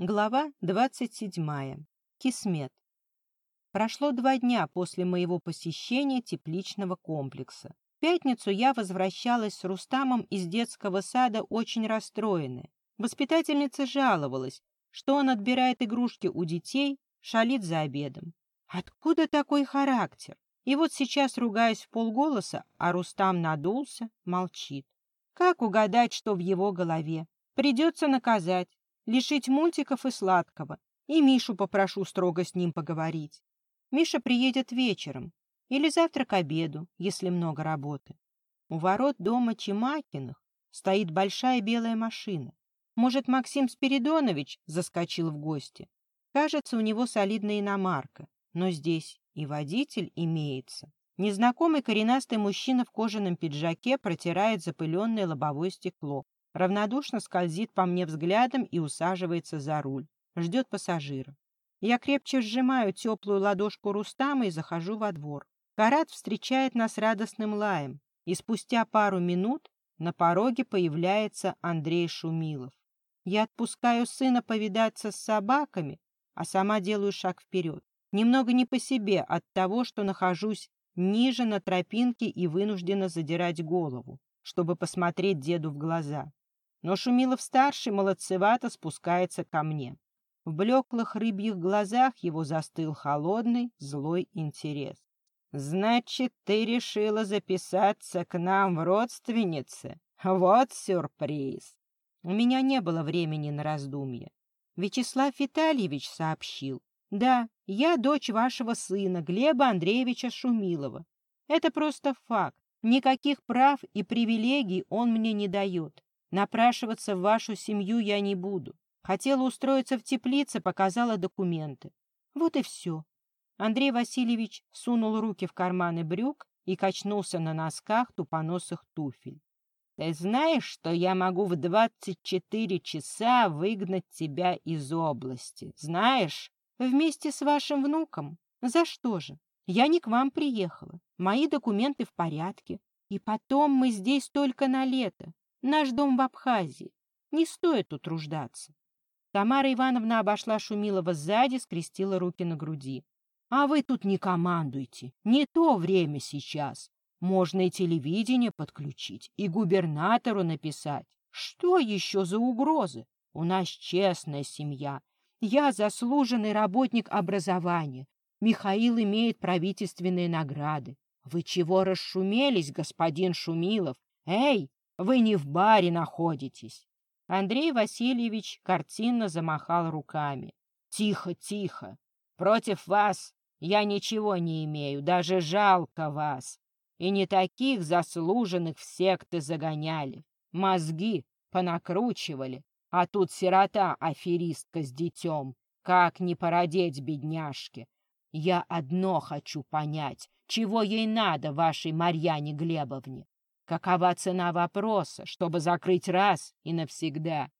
Глава 27. Кисмет. Прошло два дня после моего посещения тепличного комплекса. В пятницу я возвращалась с Рустамом из детского сада очень расстроенная. Воспитательница жаловалась, что он отбирает игрушки у детей, шалит за обедом. Откуда такой характер? И вот сейчас ругаюсь в полголоса, а Рустам надулся, молчит. Как угадать, что в его голове? Придется наказать лишить мультиков и сладкого, и Мишу попрошу строго с ним поговорить. Миша приедет вечером или завтра к обеду, если много работы. У ворот дома Чемакиных стоит большая белая машина. Может, Максим Спиридонович заскочил в гости? Кажется, у него солидная иномарка, но здесь и водитель имеется. Незнакомый коренастый мужчина в кожаном пиджаке протирает запыленное лобовое стекло равнодушно скользит по мне взглядом и усаживается за руль. Ждет пассажира. Я крепче сжимаю теплую ладошку Рустама и захожу во двор. Карат встречает нас радостным лаем, и спустя пару минут на пороге появляется Андрей Шумилов. Я отпускаю сына повидаться с собаками, а сама делаю шаг вперед. Немного не по себе от того, что нахожусь ниже на тропинке и вынуждена задирать голову, чтобы посмотреть деду в глаза. Но Шумилов-старший молодцевато спускается ко мне. В блеклых рыбьих глазах его застыл холодный, злой интерес. «Значит, ты решила записаться к нам в родственнице? Вот сюрприз!» У меня не было времени на раздумье. Вячеслав Витальевич сообщил. «Да, я дочь вашего сына, Глеба Андреевича Шумилова. Это просто факт. Никаких прав и привилегий он мне не дает. Напрашиваться в вашу семью я не буду. Хотела устроиться в теплице, показала документы. Вот и все. Андрей Васильевич сунул руки в карманы брюк и качнулся на носках тупоносых туфель. Ты знаешь, что я могу в двадцать четыре часа выгнать тебя из области? Знаешь? Вместе с вашим внуком. За что же? Я не к вам приехала. Мои документы в порядке. И потом мы здесь только на лето. Наш дом в Абхазии. Не стоит утруждаться. Тамара Ивановна обошла Шумилова сзади, скрестила руки на груди. А вы тут не командуйте. Не то время сейчас. Можно и телевидение подключить, и губернатору написать. Что еще за угрозы? У нас честная семья. Я заслуженный работник образования. Михаил имеет правительственные награды. Вы чего расшумелись, господин Шумилов? Эй, вы не в баре находитесь. Андрей Васильевич картинно замахал руками. Тихо, тихо. Против вас я ничего не имею, даже жалко вас. И не таких заслуженных в секты загоняли. Мозги понакручивали, а тут сирота-аферистка с детем. Как не породеть бедняжке? Я одно хочу понять, чего ей надо, вашей Марьяне Глебовне. Какова цена вопроса, чтобы закрыть раз и навсегда?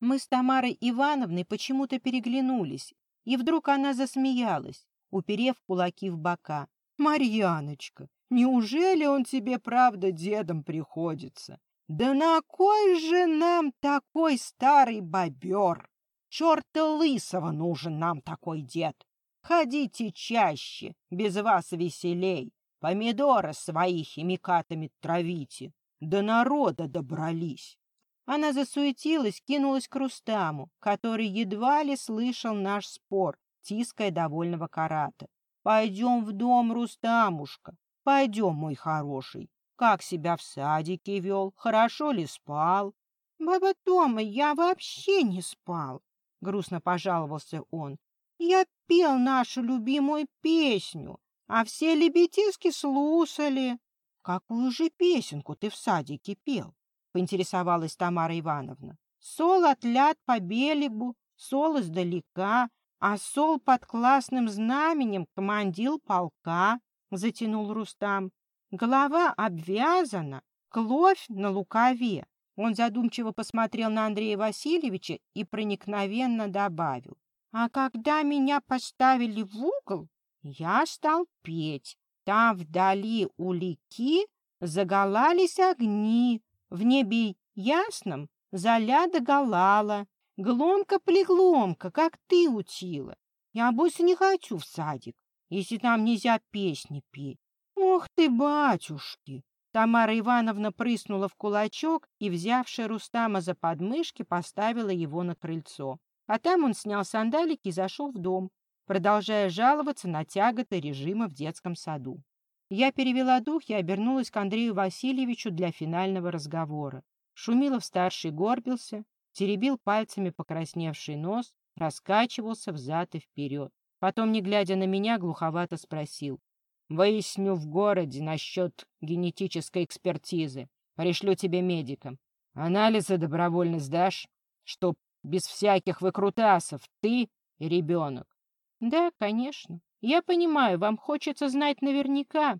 Мы с Тамарой Ивановной почему-то переглянулись, и вдруг она засмеялась, уперев кулаки в бока. «Марьяночка, неужели он тебе правда дедом приходится? Да на кой же нам такой старый бобер? Черта лысого нужен нам такой дед. Ходите чаще, без вас веселей. Помидоры свои химикатами травите. До народа добрались. Она засуетилась, кинулась к Рустаму, который едва ли слышал наш спор, тиская довольного карата. «Пойдем в дом, Рустамушка, пойдем, мой хороший. Как себя в садике вел, хорошо ли спал?» «Баба Тома, я вообще не спал», — грустно пожаловался он. «Я пел нашу любимую песню, а все лебедиски слушали. — Какую же песенку ты в садике пел? — поинтересовалась Тамара Ивановна. — Сол отляд по берегу, сол издалека, а сол под классным знаменем командил полка, — затянул Рустам. Голова обвязана, кровь на лукаве. Он задумчиво посмотрел на Андрея Васильевича и проникновенно добавил. А когда меня поставили в угол, я стал петь. Там вдали у реки заголались огни. В небе ясном заля доголала. Гломка-пригломка, как ты учила. Я больше не хочу в садик, если там нельзя песни петь. Ох ты, батюшки! Тамара Ивановна прыснула в кулачок и, взявши Рустама за подмышки, поставила его на крыльцо. А там он снял сандалики и зашел в дом, продолжая жаловаться на тяготы режима в детском саду. Я перевела дух и обернулась к Андрею Васильевичу для финального разговора. Шумилов-старший горбился, теребил пальцами покрасневший нос, раскачивался взад и вперед. Потом, не глядя на меня, глуховато спросил. «Выясню в городе насчет генетической экспертизы. Пришлю тебе медикам. Анализы добровольно сдашь, чтоб без всяких выкрутасов ты и ребенок. Да, конечно. Я понимаю, вам хочется знать наверняка.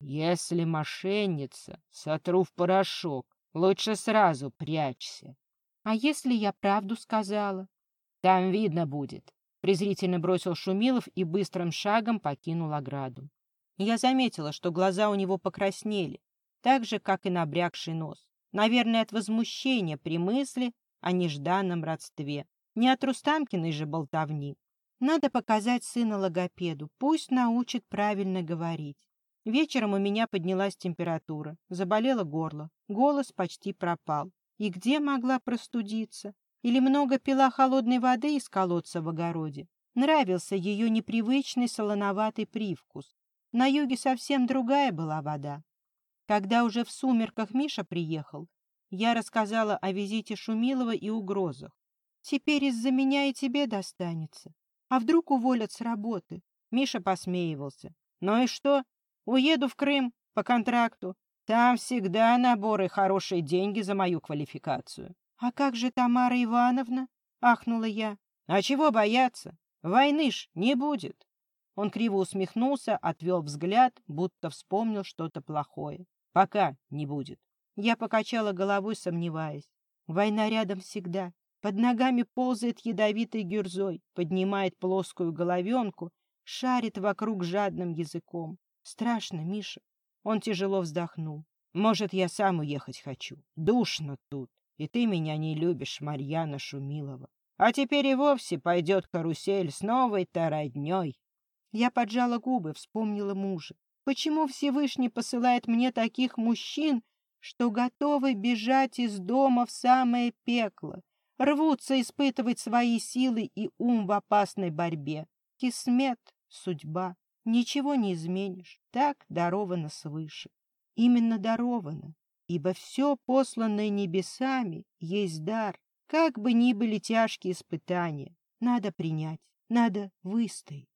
Если мошенница, сотру в порошок. Лучше сразу прячься. А если я правду сказала? Там видно будет. Презрительно бросил Шумилов и быстрым шагом покинул ограду. Я заметила, что глаза у него покраснели, так же, как и набрякший нос. Наверное, от возмущения при мысли о нежданном родстве. Не от Рустамкиной же болтовни. Надо показать сына логопеду, пусть научит правильно говорить. Вечером у меня поднялась температура, заболело горло, голос почти пропал. И где могла простудиться? Или много пила холодной воды из колодца в огороде? Нравился ее непривычный солоноватый привкус. На юге совсем другая была вода. Когда уже в сумерках Миша приехал, я рассказала о визите Шумилова и угрозах. Теперь из-за меня и тебе достанется. А вдруг уволят с работы? Миша посмеивался. Ну и что? Уеду в Крым по контракту. Там всегда наборы хорошие деньги за мою квалификацию. А как же Тамара Ивановна? Ахнула я. А чего бояться? Войны ж не будет. Он криво усмехнулся, отвел взгляд, будто вспомнил что-то плохое. Пока не будет. Я покачала головой, сомневаясь. Война рядом всегда. Под ногами ползает ядовитой гюрзой, поднимает плоскую головенку, шарит вокруг жадным языком. Страшно, Миша. Он тяжело вздохнул. Может, я сам уехать хочу. Душно тут. И ты меня не любишь, Марьяна Шумилова. А теперь и вовсе пойдет карусель с новой-то родней. Я поджала губы, вспомнила мужа. Почему Всевышний посылает мне таких мужчин, что готовы бежать из дома в самое пекло, рвутся испытывать свои силы и ум в опасной борьбе. Кисмет, судьба, ничего не изменишь, так даровано свыше. Именно даровано, ибо все посланное небесами есть дар, как бы ни были тяжкие испытания, надо принять, надо выстоять.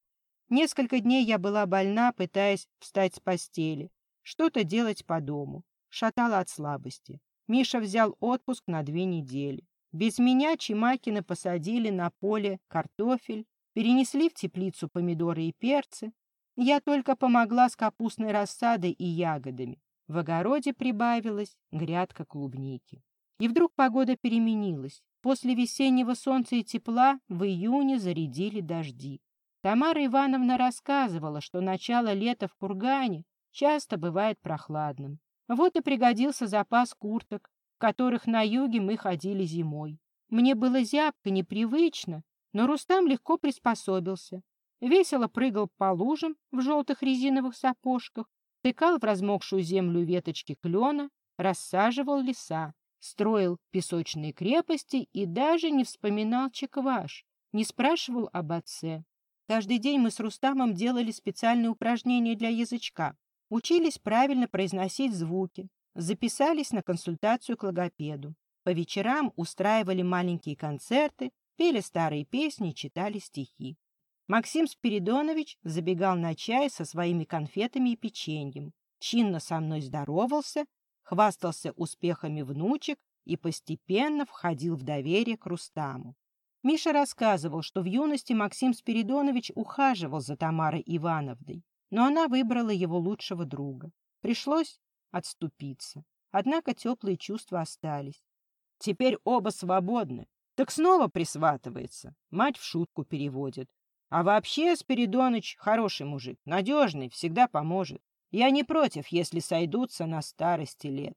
Несколько дней я была больна, пытаясь встать с постели, что-то делать по дому, шатала от слабости. Миша взял отпуск на две недели. Без меня Чимакина посадили на поле картофель, перенесли в теплицу помидоры и перцы. Я только помогла с капустной рассадой и ягодами. В огороде прибавилась грядка клубники. И вдруг погода переменилась. После весеннего солнца и тепла в июне зарядили дожди. Тамара Ивановна рассказывала, что начало лета в Кургане часто бывает прохладным. Вот и пригодился запас курток, в которых на юге мы ходили зимой. Мне было зябко, непривычно, но Рустам легко приспособился. Весело прыгал по лужам в желтых резиновых сапожках, тыкал в размокшую землю веточки клена, рассаживал леса, строил песочные крепости и даже не вспоминал чекваш, не спрашивал об отце. Каждый день мы с Рустамом делали специальные упражнения для язычка, учились правильно произносить звуки, записались на консультацию к логопеду. По вечерам устраивали маленькие концерты, пели старые песни, читали стихи. Максим Спиридонович забегал на чай со своими конфетами и печеньем, чинно со мной здоровался, хвастался успехами внучек и постепенно входил в доверие к Рустаму. Миша рассказывал, что в юности Максим Спиридонович ухаживал за Тамарой Ивановной, но она выбрала его лучшего друга. Пришлось отступиться. Однако теплые чувства остались. Теперь оба свободны. Так снова присватывается. Мать в шутку переводит. А вообще Спиридоныч хороший мужик, надежный, всегда поможет. Я не против, если сойдутся на старости лет.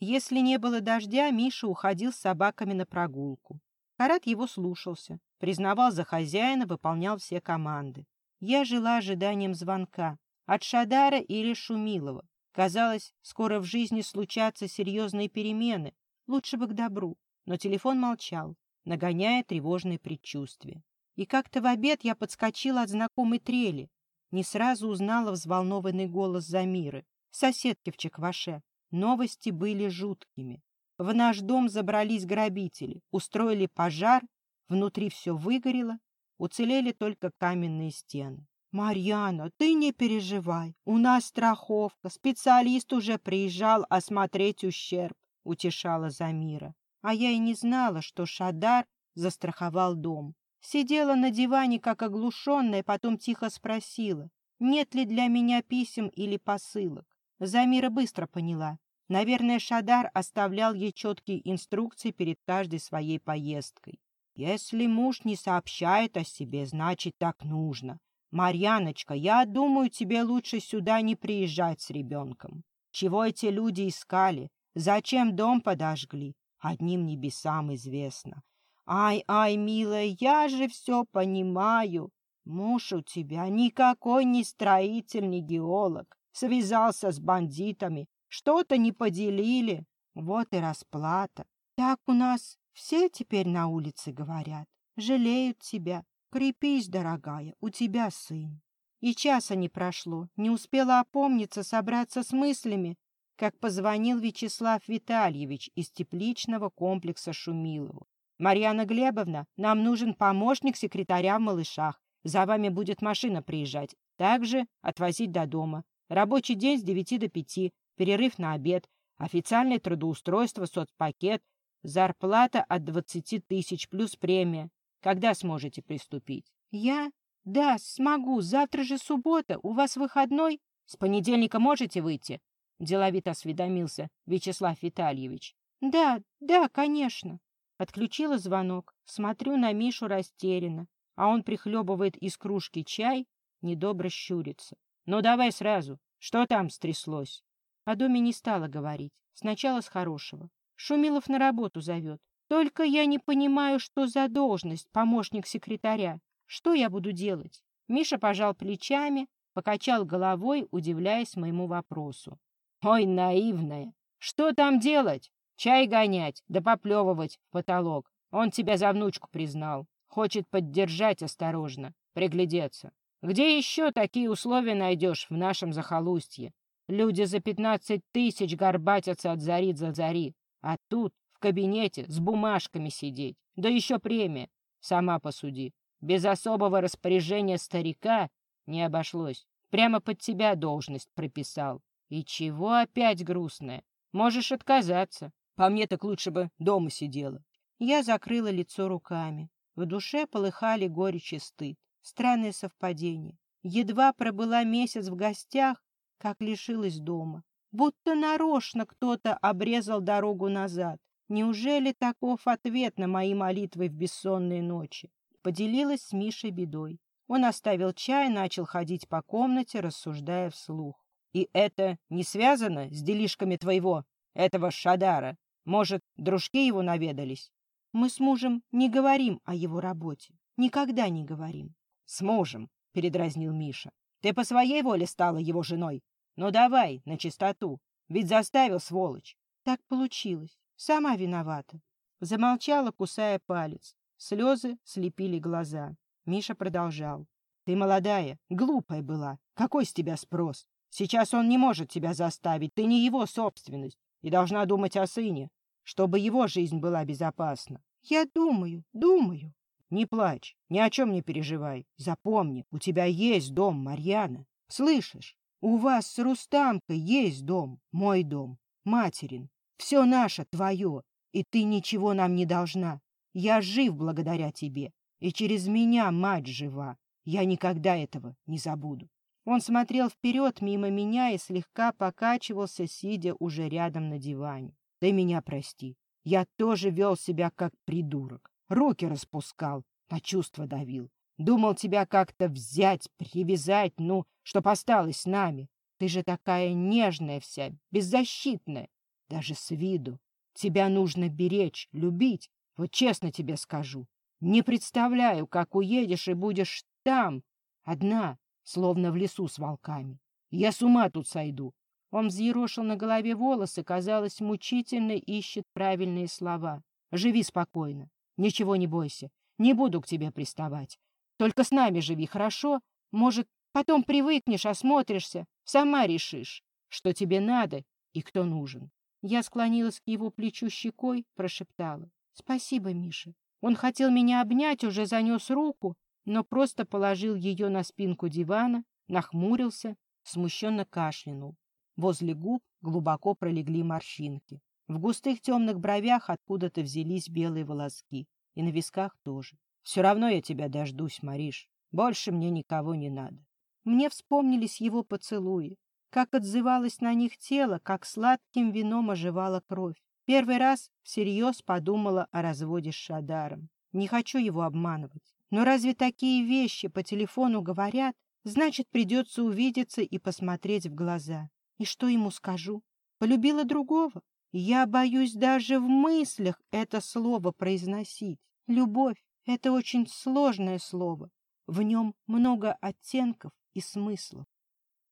Если не было дождя, Миша уходил с собаками на прогулку. Харат его слушался, признавал за хозяина, выполнял все команды. Я жила ожиданием звонка от Шадара или Шумилова. Казалось, скоро в жизни случатся серьезные перемены, лучше бы к добру. Но телефон молчал, нагоняя тревожные предчувствия. И как-то в обед я подскочила от знакомой трели. Не сразу узнала взволнованный голос Замиры, соседки в Чекваше. Новости были жуткими. В наш дом забрались грабители, устроили пожар, внутри все выгорело, уцелели только каменные стены. «Марьяна, ты не переживай, у нас страховка, специалист уже приезжал осмотреть ущерб», — утешала Замира. А я и не знала, что Шадар застраховал дом. Сидела на диване, как оглушенная, потом тихо спросила, нет ли для меня писем или посылок. Замира быстро поняла. Наверное, Шадар оставлял ей четкие инструкции перед каждой своей поездкой. Если муж не сообщает о себе, значит, так нужно. «Марьяночка, я думаю, тебе лучше сюда не приезжать с ребенком. Чего эти люди искали? Зачем дом подожгли? Одним небесам известно. Ай-ай, милая, я же все понимаю. Муж у тебя никакой не строитель, не геолог. Связался с бандитами, что-то не поделили. Вот и расплата. Так у нас все теперь на улице говорят. Жалеют тебя. Крепись, дорогая, у тебя сын. И часа не прошло, не успела опомниться, собраться с мыслями, как позвонил Вячеслав Витальевич из тепличного комплекса Шумилову. «Марьяна Глебовна, нам нужен помощник секретаря в малышах. За вами будет машина приезжать. Также отвозить до дома. Рабочий день с 9 до 5, перерыв на обед, официальное трудоустройство, соцпакет, зарплата от 20 тысяч плюс премия. Когда сможете приступить? Я? Да, смогу. Завтра же суббота. У вас выходной? С понедельника можете выйти? Деловито осведомился Вячеслав Витальевич. Да, да, конечно. Отключила звонок. Смотрю на Мишу растерянно, а он прихлебывает из кружки чай, недобро щурится. Ну, давай сразу. Что там стряслось? О доме не стала говорить. Сначала с хорошего. Шумилов на работу зовет. Только я не понимаю, что за должность помощник секретаря. Что я буду делать? Миша пожал плечами, покачал головой, удивляясь моему вопросу. Ой, наивная! Что там делать? Чай гонять, да поплевывать в потолок. Он тебя за внучку признал. Хочет поддержать осторожно, приглядеться. Где еще такие условия найдешь в нашем захолустье? Люди за пятнадцать тысяч горбатятся от зари до зари. А тут кабинете с бумажками сидеть. Да еще премия. Сама посуди. Без особого распоряжения старика не обошлось. Прямо под тебя должность прописал. И чего опять грустное? Можешь отказаться. По мне так лучше бы дома сидела. Я закрыла лицо руками. В душе полыхали горечь и стыд. Странное совпадение. Едва пробыла месяц в гостях, как лишилась дома. Будто нарочно кто-то обрезал дорогу назад. Неужели таков ответ на мои молитвы в бессонные ночи? Поделилась с Мишей бедой. Он оставил чай, начал ходить по комнате, рассуждая вслух. И это не связано с делишками твоего, этого Шадара? Может, дружки его наведались? Мы с мужем не говорим о его работе. Никогда не говорим. С мужем, передразнил Миша. Ты по своей воле стала его женой. Ну давай, на чистоту. Ведь заставил, сволочь. Так получилось. Сама виновата. Замолчала, кусая палец. Слезы слепили глаза. Миша продолжал. Ты молодая, глупая была. Какой с тебя спрос? Сейчас он не может тебя заставить. Ты не его собственность. И должна думать о сыне, чтобы его жизнь была безопасна. Я думаю, думаю. Не плачь, ни о чем не переживай. Запомни, у тебя есть дом, Марьяна. Слышишь? У вас с Рустамкой есть дом, мой дом, материн. Все наше твое, и ты ничего нам не должна. Я жив благодаря тебе, и через меня мать жива. Я никогда этого не забуду. Он смотрел вперед мимо меня и слегка покачивался, сидя уже рядом на диване. Ты меня прости. Я тоже вел себя как придурок. Руки распускал, на чувства давил. Думал тебя как-то взять, привязать, ну, чтоб осталось с нами. Ты же такая нежная вся, беззащитная. Даже с виду. Тебя нужно беречь, любить, Вот честно тебе скажу, не представляю, как уедешь и будешь там, одна, словно в лесу с волками. Я с ума тут сойду. Он взъерошил на голове волосы, казалось, мучительно ищет правильные слова. Живи спокойно, ничего не бойся, не буду к тебе приставать. Только с нами живи, хорошо? Может, потом привыкнешь, осмотришься, сама решишь, что тебе надо и кто нужен. Я склонилась к его плечу щекой, прошептала. Спасибо, Миша. Он хотел меня обнять, уже занес руку, но просто положил ее на спинку дивана, нахмурился, смущенно кашлянул. Возле губ глубоко пролегли морщинки. В густых темных бровях откуда-то взялись белые волоски. И на висках тоже. Все равно я тебя дождусь, Мариш. Больше мне никого не надо. Мне вспомнились его поцелуи, как отзывалось на них тело, как сладким вином оживала кровь. Первый раз всерьез подумала о разводе с Шадаром. Не хочу его обманывать. Но разве такие вещи по телефону говорят? Значит, придется увидеться и посмотреть в глаза. И что ему скажу? Полюбила другого? Я боюсь даже в мыслях это слово произносить. Любовь — это очень сложное слово. В нем много оттенков и смыслов.